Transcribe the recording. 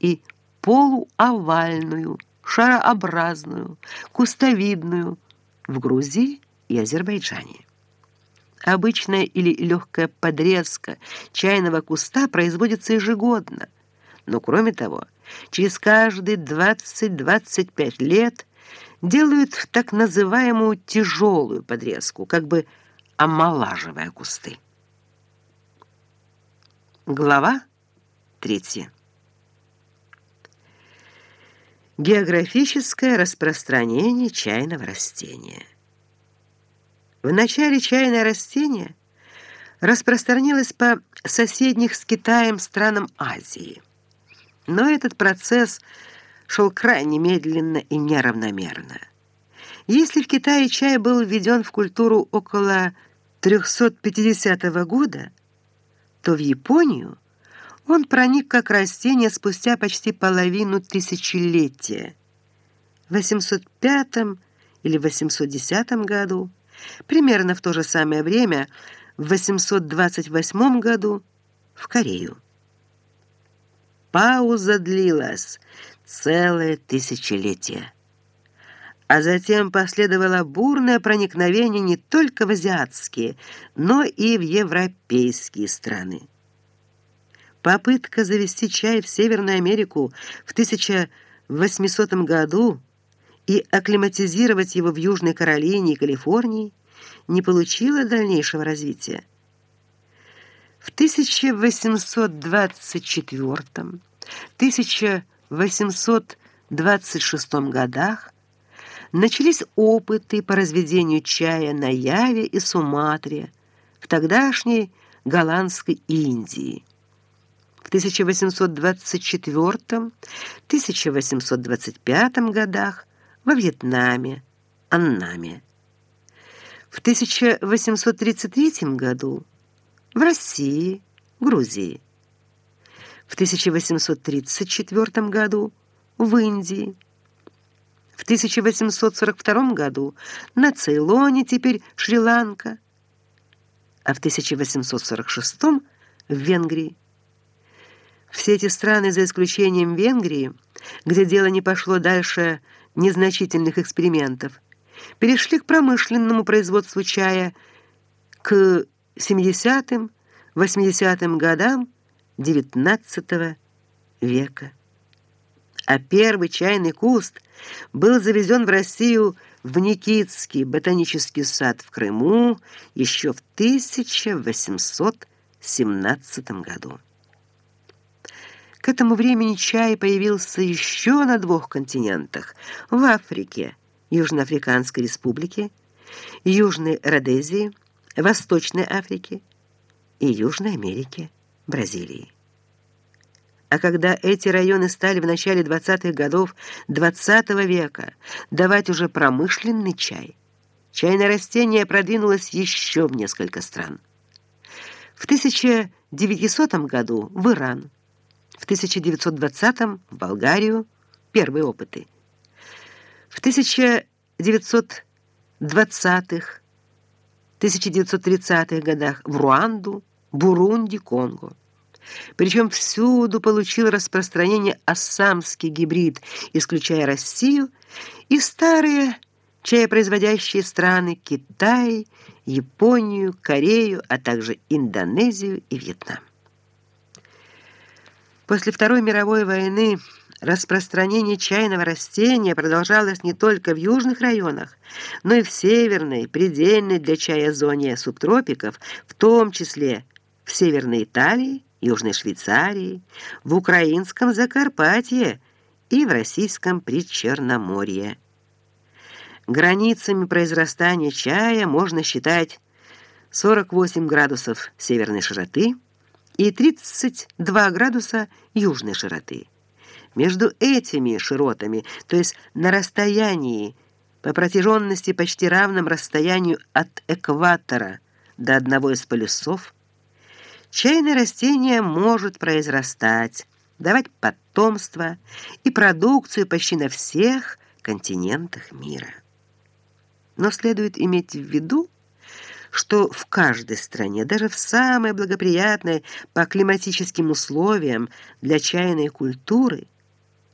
и полуовальную, шарообразную, кустовидную в Грузии и Азербайджане. Обычная или легкая подрезка чайного куста производится ежегодно, но кроме того, через каждые 20-25 лет делают так называемую тяжелую подрезку, как бы омолаживая кусты. Глава третья. Географическое распространение чайного растения. В начале чайное растение распространилось по соседних с Китаем странам Азии. Но этот процесс шел крайне медленно и неравномерно. Если в Китае чай был введен в культуру около 350 года, то в Японию он проник как растение спустя почти половину тысячелетия. В 805 или 810 году, примерно в то же самое время, в 828 году, в Корею. Пауза длилась целое тысячелетие. А затем последовало бурное проникновение не только в азиатские, но и в европейские страны. Попытка завести чай в Северную Америку в 1800 году и акклиматизировать его в Южной Каролине и Калифорнии не получила дальнейшего развития. В 1824-1826 годах начались опыты по разведению чая на Яве и Суматре в тогдашней голландской Индии 1824-1825 годах во Вьетнаме, Аннаме. В 1833 году в России, Грузии. В 1834 году в Индии. В 1842 году на Цейлоне, теперь Шри-Ланка. А в 1846 в Венгрии. Все эти страны, за исключением Венгрии, где дело не пошло дальше незначительных экспериментов, перешли к промышленному производству чая к 70-м, 80-м годам XIX века. А первый чайный куст был завезен в Россию в Никитский ботанический сад в Крыму еще в 1817 году. К этому времени чай появился еще на двух континентах: в Африке, Южноафриканской республике, Южной Родезии, Восточной Африке и Южной Америке, Бразилии. А когда эти районы стали в начале 20-х годов XX -го века давать уже промышленный чай, чайное растение продвинулось еще в несколько стран. В 1900 году в Иран, в 1920-м в Болгарию первые опыты. В 1920-х, 1930-х годах в Руанду, Бурунди, Конго. Причем всюду получил распространение ассамский гибрид, исключая Россию и старые чаепроизводящие страны Китай, Японию, Корею, а также Индонезию и Вьетнам. После Второй мировой войны распространение чайного растения продолжалось не только в южных районах, но и в северной, предельной для чая зоне субтропиков, в том числе в Северной Италии, Южной Швейцарии, в украинском Закарпатье и в российском Причерноморье. Границами произрастания чая можно считать 48 градусов северной широты – и 32 градуса южной широты. Между этими широтами, то есть на расстоянии по протяженности почти равном расстоянию от экватора до одного из полюсов, чайное растение может произрастать, давать потомство и продукцию почти на всех континентах мира. Но следует иметь в виду, что в каждой стране, даже в самой благоприятной по климатическим условиям для чайной культуры,